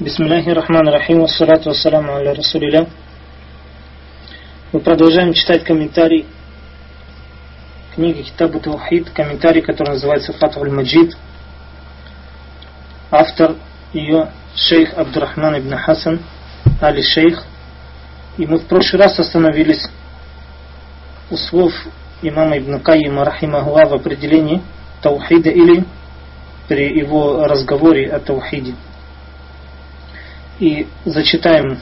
Бисмиллахи рахман рахим, вассалату вассаламу аля расулиля. Мы продолжаем читать комментарий книги Китабу Таухид, комментарий, который называется Фатхуль Маджид. Автор ее шейх Абдурахман ибн Хасан, Али Шейх. И мы в прошлый раз остановились у слов имама Ибн Кайима Рахимахуа в определении Таухида или при его разговоре о Таухиде и зачитаем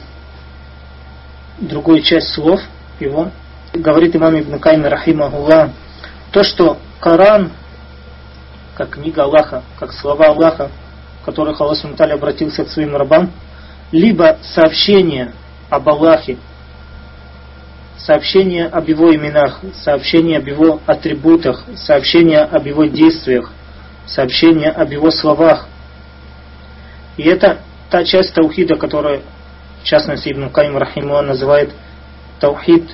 другую часть слов его. Говорит имам Ибн Кайм Рахимахуллах, то, что Коран, как книга Аллаха, как слова Аллаха, в которых Аллах Сумталь обратился к своим рабам, либо сообщение об Аллахе, сообщение об его именах, сообщение об его атрибутах, сообщение об его действиях, сообщение об его словах. И это та часть таухида, которая, в частности, Ибн Кайм Рахимуа называет таухид,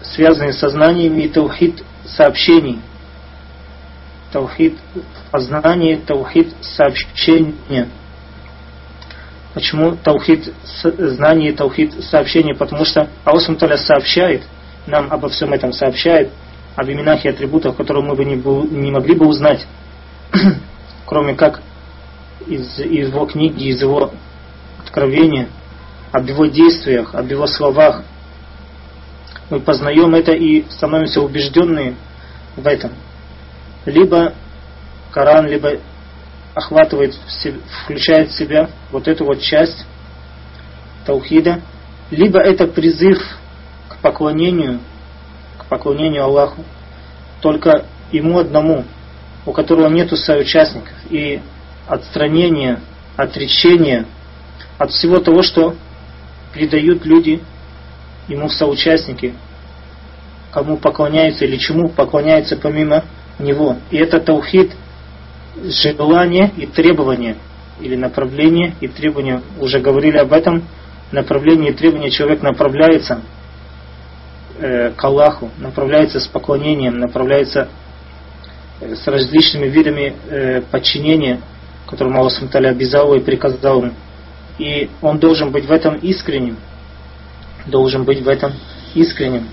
связанный с сознанием, и таухид сообщений. Таухид познания, таухид сообщения. Почему таухид знание, таухид сообщения? Потому что Аллах Таля сообщает, нам обо всем этом сообщает, об именах и атрибутах, которые мы бы не, не могли бы узнать, кроме как из, из его книги, из его откровения, об его действиях, об его словах. Мы познаем это и становимся убежденными в этом. Либо Коран, либо охватывает, включает в себя вот эту вот часть таухида, либо это призыв к поклонению, к поклонению Аллаху, только ему одному, у которого нету соучастников, и отстранение, отречение от всего того, что придают люди ему в соучастники, кому поклоняются или чему поклоняются помимо него. И это таухид желание и требование, или направление и требование. Уже говорили об этом. Направление и требование человек направляется э, к Аллаху, направляется с поклонением, направляется э, с различными видами э, подчинения, которым Аллах обязал и приказал ему. И он должен быть в этом искренним. Должен быть в этом искренним.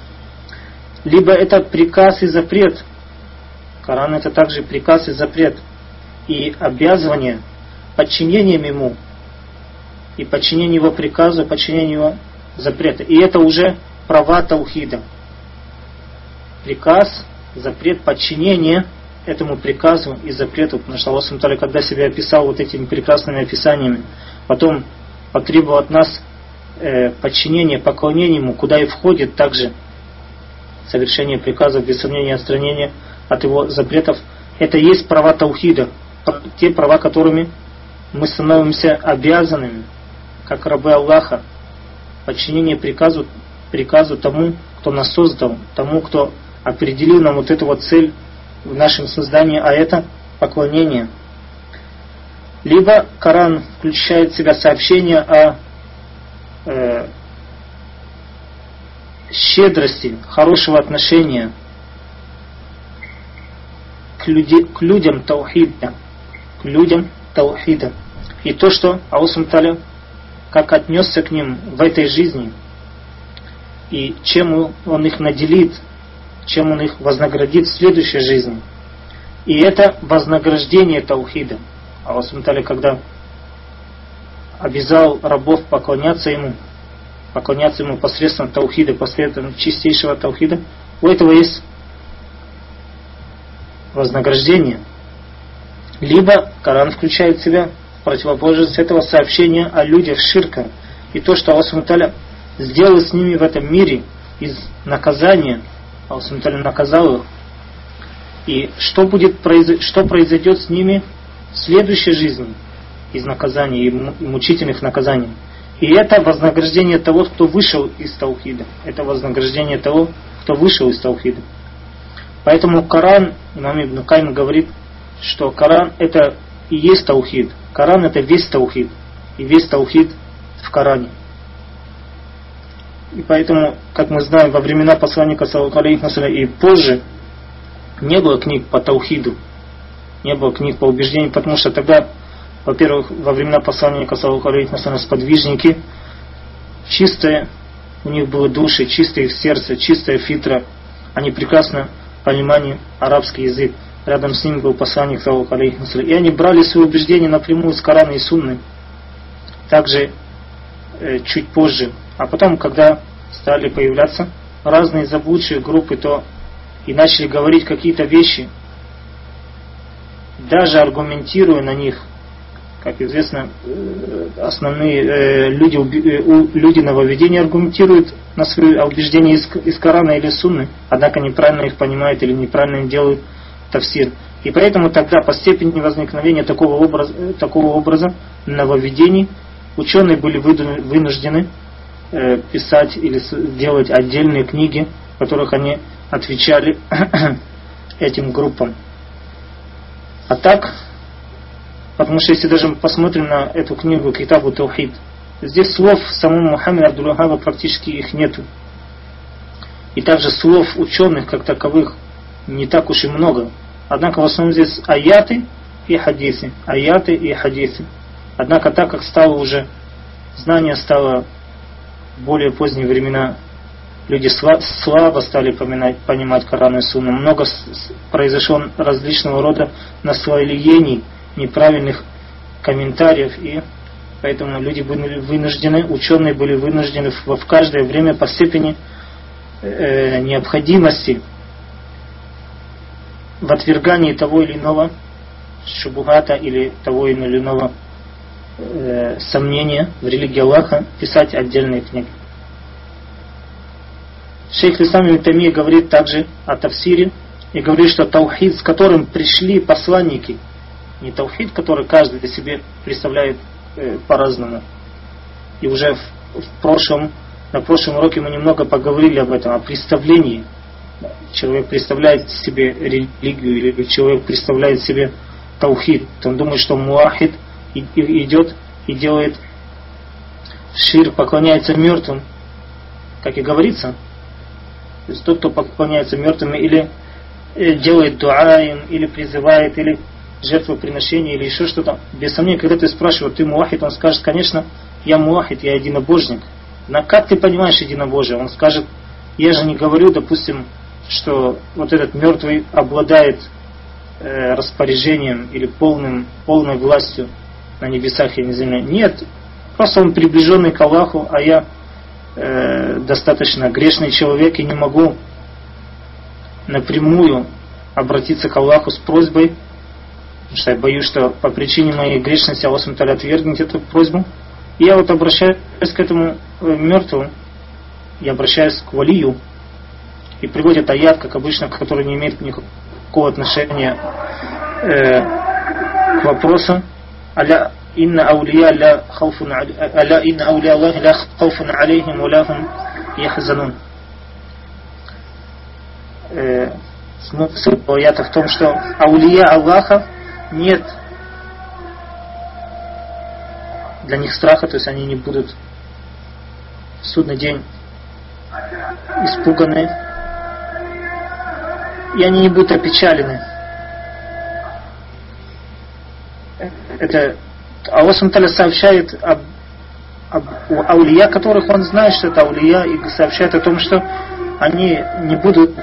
Либо это приказ и запрет. Коран это также приказ и запрет. И обязывание подчинением ему. И подчинение его приказу, подчинение его запрету. И это уже права таухида. Приказ, запрет, подчинение этому приказу и запрету. Потому что Аллах, когда себя описал вот этими прекрасными описаниями, Потом потребовал от нас э, подчинения, поклонения ему, куда и входит также совершение приказов, без сомнения отстранения от его запретов. Это и есть права Таухида, те права, которыми мы становимся обязанными, как рабы Аллаха, подчинение приказу, приказу тому, кто нас создал, тому, кто определил нам вот эту вот цель в нашем создании, а это поклонение – либо Коран включает в себя сообщение о э, щедрости, хорошего отношения к, люди, к людям таухида, к людям таухида. И то, что Аллах Таля как отнесся к ним в этой жизни, и чем он их наделит, чем он их вознаградит в следующей жизни. И это вознаграждение таухида – Аллах Субтитры, когда обязал рабов поклоняться ему, поклоняться ему посредством таухида, посредством чистейшего таухида, у этого есть вознаграждение. Либо Коран включает в себя противоположность этого сообщения о людях ширка и то, что Аллах Субтитры сделал с ними в этом мире из наказания, Аллах Субтитры наказал их, и что, будет, что произойдет с ними следующей жизни из наказаний и мучительных наказаний. И это вознаграждение того, кто вышел из Таухида. Это вознаграждение того, кто вышел из Таухида. Поэтому Коран, имам Ибн Кайм говорит, что Коран это и есть Таухид. Коран это весь Таухид. И весь Таухид в Коране. И поэтому, как мы знаем, во времена посланника и позже не было книг по Таухиду не было книг по убеждению, потому что тогда во-первых, во времена посланника Саллаху сподвижники, чистые, у них было души, чистое их сердце, чистая фитра. Они прекрасно понимали арабский язык. Рядом с ними был посланник Саллаху И они брали свои убеждения напрямую с Корана и Сунны. Также э, чуть позже. А потом, когда стали появляться разные заблудшие группы, то и начали говорить какие-то вещи, даже аргументируя на них, как известно, э, основные э, люди, э, люди нововведения аргументируют на свои убеждения из, из Корана или Сунны, однако неправильно их понимают или неправильно им делают тавсир. И поэтому тогда по степени возникновения такого образа, такого образа нововведений ученые были вынуждены писать или делать отдельные книги, в которых они отвечали этим группам. А так, потому что если даже мы посмотрим на эту книгу Китабу Таухид, здесь слов самому Мухаммеду Абдуллахаба практически их нету. И также слов ученых как таковых не так уж и много. Однако в основном здесь аяты и хадисы. Аяты и хадисы. Однако так как стало уже, знание стало более поздние времена люди слабо стали понимать, понимать Коран и Сунну. Много произошло различного рода наслоений, неправильных комментариев, и поэтому люди были вынуждены, ученые были вынуждены в, в каждое время по степени э, необходимости в отвергании того или иного шубугата или того или иного э, сомнения в религии Аллаха писать отдельные книги. Шейх Лисам Ибн говорит также о Тавсире и говорит, что таухид, с которым пришли посланники, не таухид, который каждый для себе представляет э, по-разному. И уже в, в прошлом, на прошлом уроке мы немного поговорили об этом, о представлении. Человек представляет себе религию, или человек представляет себе таухид. Он думает, что муахид идет и делает шир, поклоняется мертвым. Как и говорится, то есть тот, кто поклоняется мертвым или э, делает дуа им, или призывает, или жертвоприношение, или еще что-то. Без сомнения, когда ты спрашиваешь, ты муахид, он скажет, конечно, я муахид, я единобожник. Но как ты понимаешь единобожие? Он скажет, я же не говорю, допустим, что вот этот мертвый обладает э, распоряжением или полным, полной властью на небесах и на земле. Нет, просто он приближенный к Аллаху, а я э, достаточно грешный человек и не могу напрямую обратиться к Аллаху с просьбой, потому что я боюсь, что по причине моей грешности Аллах Сумталь отвергнет эту просьбу. И я вот обращаюсь к этому э, мертвому, я обращаюсь к валию, и приводит аят, как обычно, который не имеет никакого отношения э, к вопросу. Аля إن أولياء لا خوف ألا إن أولياء الله لا خوف عليهم ولا هم يحزنون смысл аята в том, что аулия Аллаха нет для них страха, то есть они не будут в судный день испуганы, и они не будут опечалены. Это Аллах Сумталя сообщает об, об аулия, которых он знает, что это аулия, и сообщает о том, что они не будут,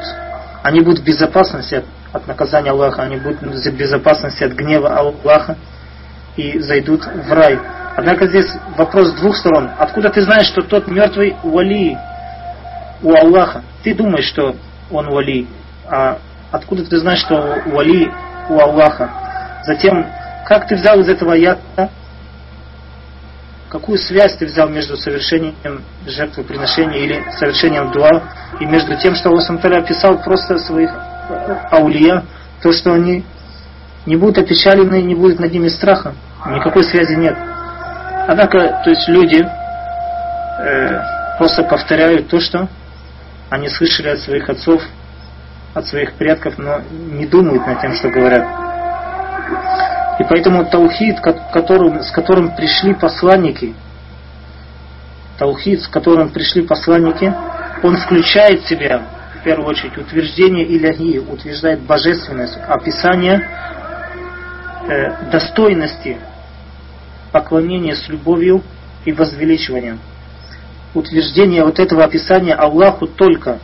они будут в безопасности от, от наказания Аллаха, они будут в безопасности от гнева Аллаха и зайдут в рай. Однако здесь вопрос с двух сторон. Откуда ты знаешь, что тот мертвый вали у Аллаха? Ты думаешь, что он вали, а откуда ты знаешь, что вали у Аллаха? Затем как ты взял из этого аята? Какую связь ты взял между совершением жертвоприношения или совершением дуа и между тем, что Аллах описал просто своих аулия, то, что они не будут опечалены, не будет над ними страха. Никакой связи нет. Однако, то есть люди э, просто повторяют то, что они слышали от своих отцов, от своих предков, но не думают над тем, что говорят. И поэтому таухид, которым, с которым пришли посланники, таухид, с которым пришли посланники, он включает в себя, в первую очередь, утверждение иляхи, утверждает божественность, описание э, достойности поклонение с любовью и возвеличиванием. Утверждение вот этого описания Аллаху только.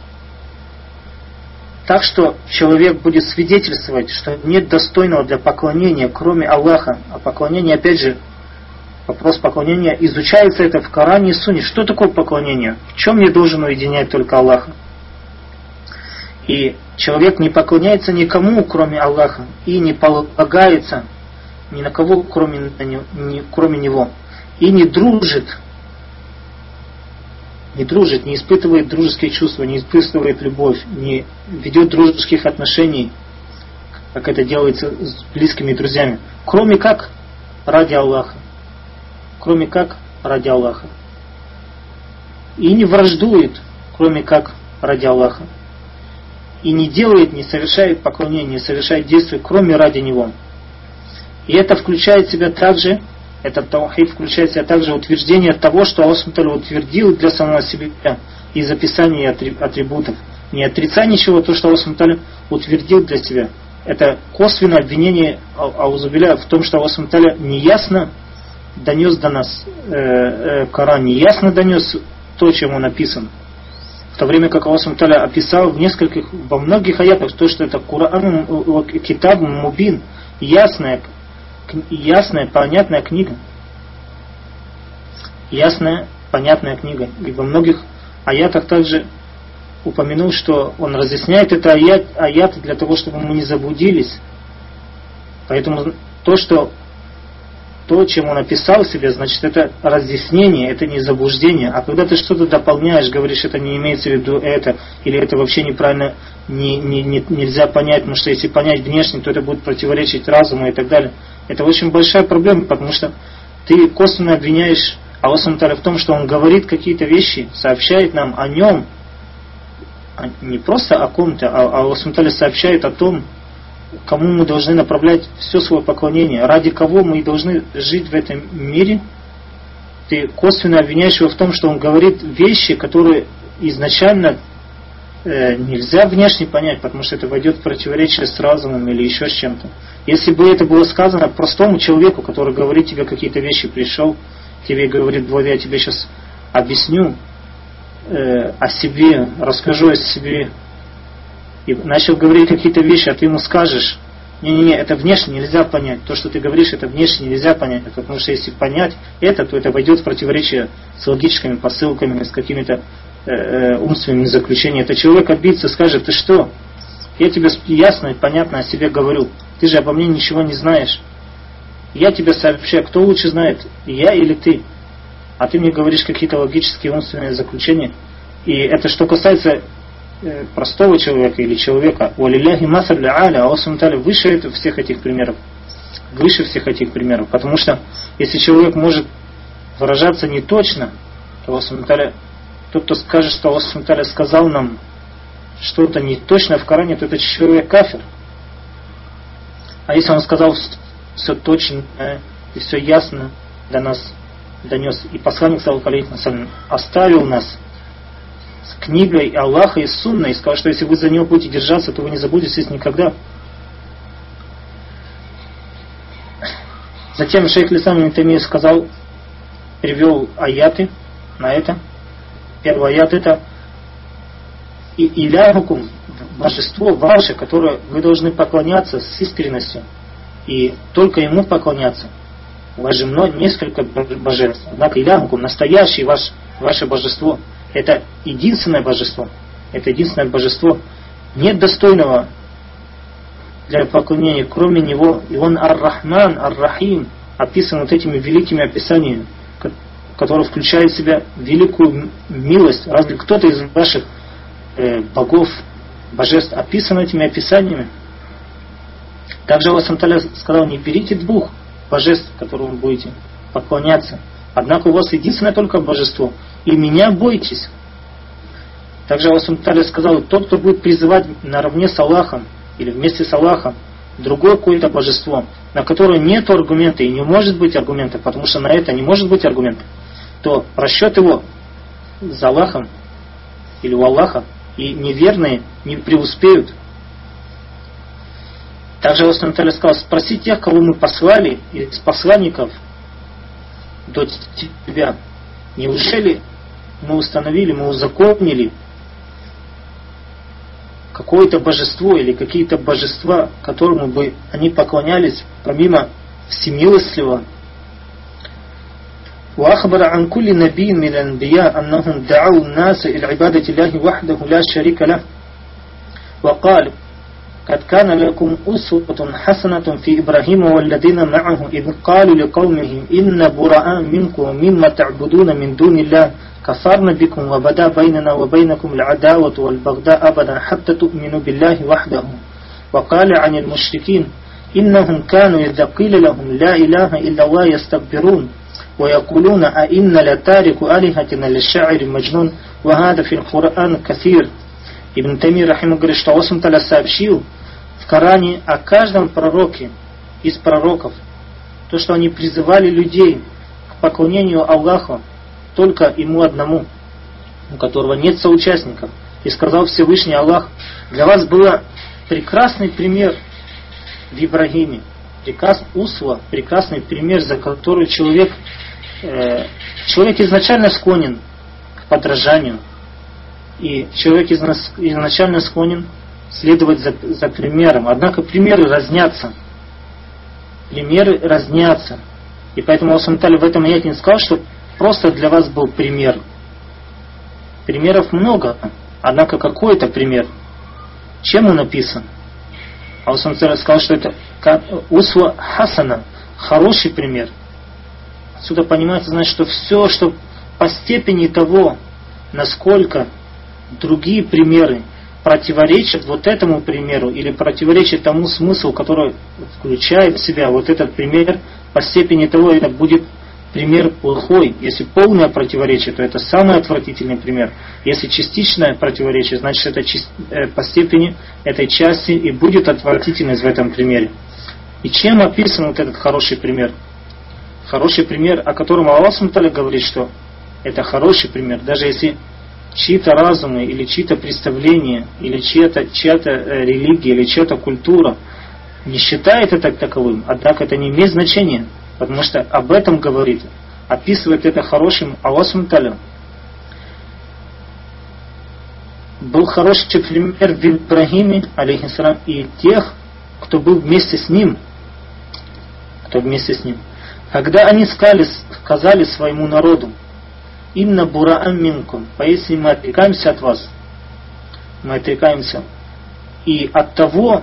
Так что человек будет свидетельствовать, что нет достойного для поклонения, кроме Аллаха. А поклонение, опять же, вопрос поклонения, изучается это в Коране и Суне. Что такое поклонение? В чем я должен уединять только Аллаха? И человек не поклоняется никому, кроме Аллаха, и не полагается ни на кого, кроме, кроме Него, и не дружит, не дружит, не испытывает дружеские чувства, не испытывает любовь, не ведет дружеских отношений, как это делается с близкими друзьями, кроме как ради Аллаха, кроме как ради Аллаха. И не враждует, кроме как ради Аллаха и не делает, не совершает поклонение, не совершает действия, кроме ради него. И это включает в себя также, этот таухид включает в себя также утверждение того, что Аллах утвердил для самого себя из описания атрибутов. Не отрицай ничего, то, что Аллах утвердил для себя. Это косвенное обвинение Аузубиля в том, что Аллах неясно донес до нас э, э, Коран, неясно донес то, чем он написан в то время как Аллах Субтитры описал в нескольких, во многих аятах, то, что это Куран, Китаб Мубин, ясная, ясная, понятная книга. Ясная, понятная книга. И во многих аятах также упомянул, что он разъясняет это аят, аят для того, чтобы мы не заблудились. Поэтому то, что то, чем он описал себе, значит, это разъяснение, это не заблуждение. А когда ты что-то дополняешь, говоришь, это не имеется в виду это, или это вообще неправильно, не, не, не, нельзя понять, потому что если понять внешне, то это будет противоречить разуму и так далее. Это очень большая проблема, потому что ты косвенно обвиняешь Аллах в том, что он говорит какие-то вещи, сообщает нам о нем, а не просто о ком-то, а Аллах сообщает о том, кому мы должны направлять все свое поклонение, ради кого мы должны жить в этом мире, ты косвенно обвиняешь его в том, что он говорит вещи, которые изначально нельзя внешне понять, потому что это войдет в противоречие с разумом или еще с чем-то. Если бы это было сказано простому человеку, который говорит тебе какие-то вещи, пришел, тебе говорит, вот я тебе сейчас объясню э, о себе, расскажу о себе, и начал говорить какие-то вещи, а ты ему скажешь, не-не-не, это внешне нельзя понять. То, что ты говоришь, это внешне нельзя понять. Потому что если понять это, то это войдет в противоречие с логическими посылками, с какими-то э, э умственными заключениями. Это человек обидится, скажет, ты что? Я тебе ясно и понятно о себе говорю. Ты же обо мне ничего не знаешь. Я тебе сообщаю, кто лучше знает, я или ты. А ты мне говоришь какие-то логические умственные заключения. И это что касается Э, простого человека или человека, «Валилляхи масаль аля», Аллах выше всех этих примеров. Выше всех этих примеров. Потому что если человек может выражаться не точно, то Аллах тот, кто скажет, что Аллах сказал нам что-то не точно в Коране, то это человек кафир. А если он сказал все точно и все ясно для нас донес, и посланник оставил нас с книгой Аллаха и Сунной и сказал, что если вы за него будете держаться, то вы не забудетесь никогда. Затем шейх Лисам Митамир сказал, перевел аяты на это. Первый аят это и иляхукум, божество ваше, которое вы должны поклоняться с искренностью и только ему поклоняться. У вас же много, несколько божеств. Однако иляхукум, настоящее ваш, ваше божество – это единственное божество. Это единственное божество. Нет достойного для поклонения, кроме него. И он Ар-Рахман, Ар-Рахим, описан вот этими великими описаниями, которые включают в себя великую милость. Разве кто-то из ваших э, богов, божеств описан этими описаниями? Также Аллах сказал, не берите двух божеств, которым вы будете поклоняться. Однако у вас единственное только божество – и меня бойтесь. Также Аллах сказал, тот, кто будет призывать наравне с Аллахом или вместе с Аллахом другое какое-то божество, на которое нет аргумента и не может быть аргумента, потому что на это не может быть аргумента, то расчет его за Аллахом или у Аллаха и неверные не преуспеют. Также Аллах сказал, спроси тех, кого мы послали из посланников, до тебя. Неужели мы установили, мы узаконили какое-то божество или какие-то божества, которому бы они поклонялись, помимо всемилостливого. وأخبر عن كل نبي من الأنبياء أنهم دعوا الناس إلى عبادة الله وحده لا شريك له. وقال قد كان لكم أسوة حسنة في إبراهيم والذين معه إذ قالوا لقومهم إن براء منكم ومما تعبدون من دون الله كفرنا بكم وبدا بيننا وبينكم العداوة والبغضاء أبدا حتى تؤمنوا بالله وحده وقال عن المشركين إنهم كانوا إذا قيل لهم لا إله إلا الله يستكبرون ويقولون أئن لتارك آلهتنا للشاعر مجنون وهذا في القرآن كثير Ибн Тайми Рахиму говорит, что Аллах Таля сообщил в Коране о каждом пророке из пророков, то, что они призывали людей к поклонению Аллаху только ему одному, у которого нет соучастников. И сказал Всевышний Аллах, для вас был прекрасный пример в Ибрагиме, приказ Усва, прекрасный пример, за который человек, э, человек изначально склонен к подражанию, и человек изначально склонен следовать за, за примером. Однако примеры разнятся. Примеры разнятся. И поэтому Аллах в этом аяте не сказал, что просто для вас был пример. Примеров много, однако какой это пример? Чем он написан? Аллах сказал, что это усва хасана, хороший пример. Отсюда понимается, значит, что все, что по степени того, насколько другие примеры противоречат вот этому примеру или противоречат тому смыслу, который включает в себя вот этот пример, по степени того это будет пример плохой. Если полное противоречие, то это самый отвратительный пример. Если частичное противоречие, значит это э, по степени этой части и будет отвратительность в этом примере. И чем описан вот этот хороший пример? Хороший пример, о котором Аллах говорит, что это хороший пример, даже если чьи-то разумы или чьи-то представления, или чья-то чья э, религия, или чья-то культура не считает это таковым, однако это не имеет значения, потому что об этом говорит, описывает это хорошим Аллах Сумталя. Был хороший пример в Ибрагиме, алейхиссалам, и тех, кто был вместе с ним, кто вместе с ним. Когда они сказали, сказали своему народу, Инна бураам минкум. Поистине мы отрекаемся от вас. Мы отрекаемся. И от того,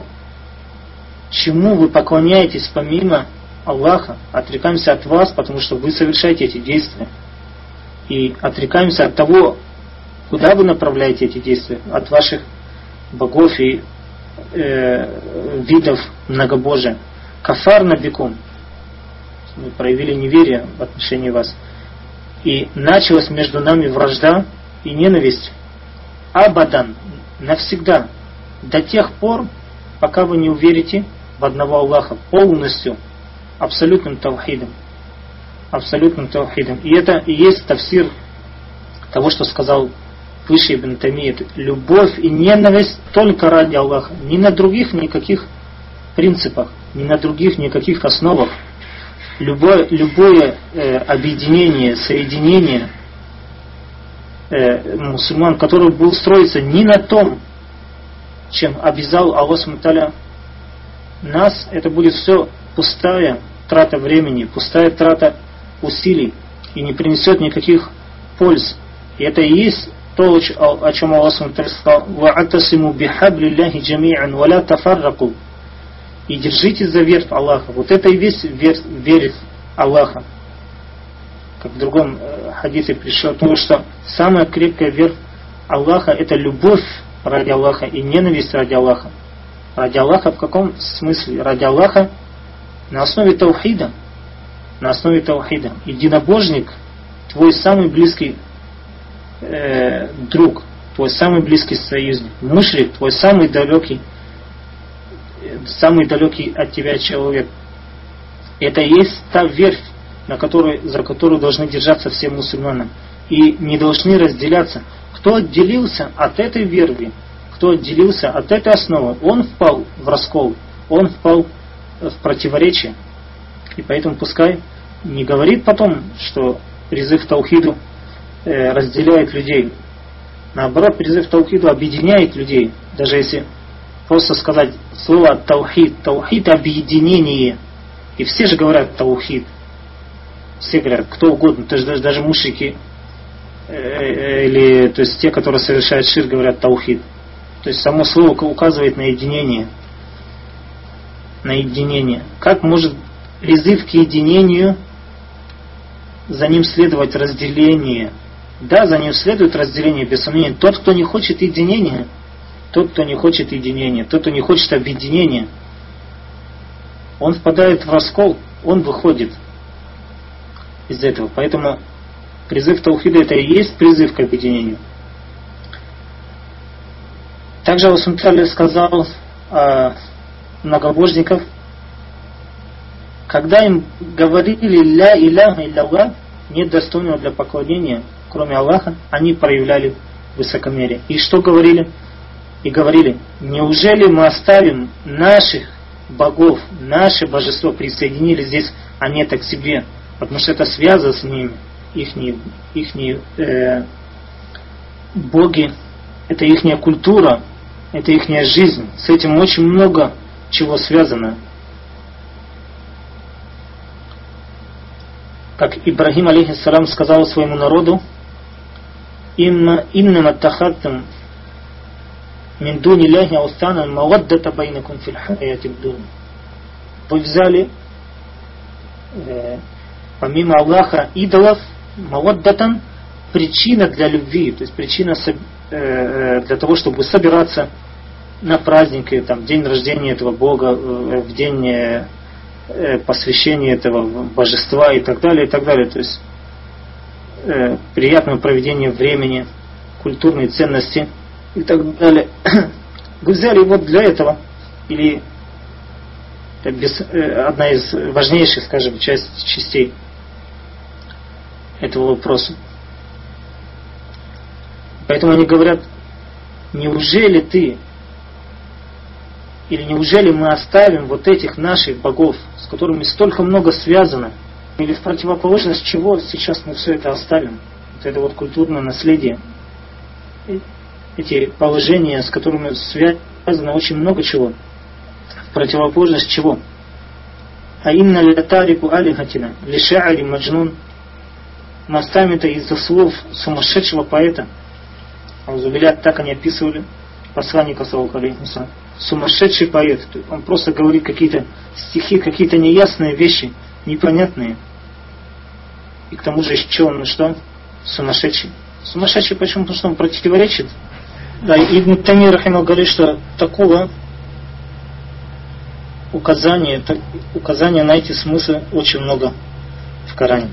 чему вы поклоняетесь помимо Аллаха, отрекаемся от вас, потому что вы совершаете эти действия. И отрекаемся от того, куда вы направляете эти действия, от ваших богов и э, видов многобожия. Кафар на бекум. Мы проявили неверие в отношении вас. И началась между нами вражда и ненависть. Абадан, навсегда, до тех пор, пока вы не уверите в одного Аллаха полностью, абсолютным таухидом. Абсолютным таухидом. И это и есть тавсир того, что сказал выше Ибн Тамиет. Любовь и ненависть только ради Аллаха. Ни на других никаких принципах, ни на других никаких основах любое, любое э, объединение, соединение э, мусульман, которое будет строиться не на том, чем обязал Аллах Смуталя нас, это будет все пустая трата времени, пустая трата усилий и не принесет никаких польз. И это и есть то, о чем Аллах сказал, «Ва'атасиму бихабли Аллахи джами'ан, валя тафарраку» и держите за верх Аллаха. Вот это и весь верх Аллаха. Как в другом э, хадисе пришло то, что самая крепкая верх Аллаха это любовь ради Аллаха и ненависть ради Аллаха. Ради Аллаха в каком смысле? Ради Аллаха на основе таухида. На основе таухида. Единобожник, твой самый близкий э, друг, твой самый близкий союзник. Мушлик, твой самый далекий самый далекий от тебя человек. Это и есть та верфь, на которой, за которую должны держаться все мусульмане. И не должны разделяться. Кто отделился от этой верви, кто отделился от этой основы, он впал в раскол, он впал в противоречие. И поэтому пускай не говорит потом, что призыв к таухиду э, разделяет людей. Наоборот, призыв к таухиду объединяет людей. Даже если просто сказать слово таухид. Таухид – объединение. И все же говорят таухид. Все говорят, кто угодно, то есть даже, даже мушики, э, э, или то есть те, которые совершают шир, говорят таухид. То есть само слово указывает на единение. На единение. Как может призыв к единению, за ним следовать разделение? Да, за ним следует разделение, без сомнения. Тот, кто не хочет единения, тот, кто не хочет единения, тот, кто не хочет объединения, он впадает в раскол, он выходит из этого. Поэтому призыв Таухида это и есть призыв к объединению. Также Аллах сказал о многобожников, когда им говорили «Ля иляха илля нет достойного для поклонения, кроме Аллаха, они проявляли высокомерие. И что говорили? И говорили, неужели мы оставим наших богов, наше божество присоединили здесь, а не так себе, потому что это связано с ними, их ихние э, боги, это их культура, это их жизнь. С этим очень много чего связано. Как Ибрагим, алейхиссалам, сказал своему народу, «Инна инна тахаттам мин дуни ляхи аустана маваддата байнакум филь хаяти дуни». Вы взяли э, помимо Аллаха идолов, маваддатан, причина для любви, то есть причина э, э, для того, чтобы собираться на праздники, там, день рождения этого Бога, э, в день э, посвящения этого божества и так далее, и так далее. То есть э, приятного проведения времени, культурные ценности и так далее. Взяли его для этого, или без, э, одна из важнейших, скажем, часть, частей этого вопроса. Поэтому они говорят, неужели ты или неужели мы оставим вот этих наших богов, с которыми столько много связано, или в противоположность чего сейчас мы все это оставим? Вот это вот культурное наследие. Эти положения, с которыми связано очень много чего. В противоположность чего? А инна лятарику алихатина, лиша'ари маджнун. Это из-за слов сумасшедшего поэта. Аузубилят так они описывали посланника Саллаху сумасшедший поэт. Он просто говорит какие-то стихи, какие-то неясные вещи, непонятные. И к тому же еще он что? Сумасшедший. Сумасшедший почему? Потому что он противоречит. Да, Ибн Тами Рахимов говорит, что такого указания, так, указания на эти смыслы очень много в Коране.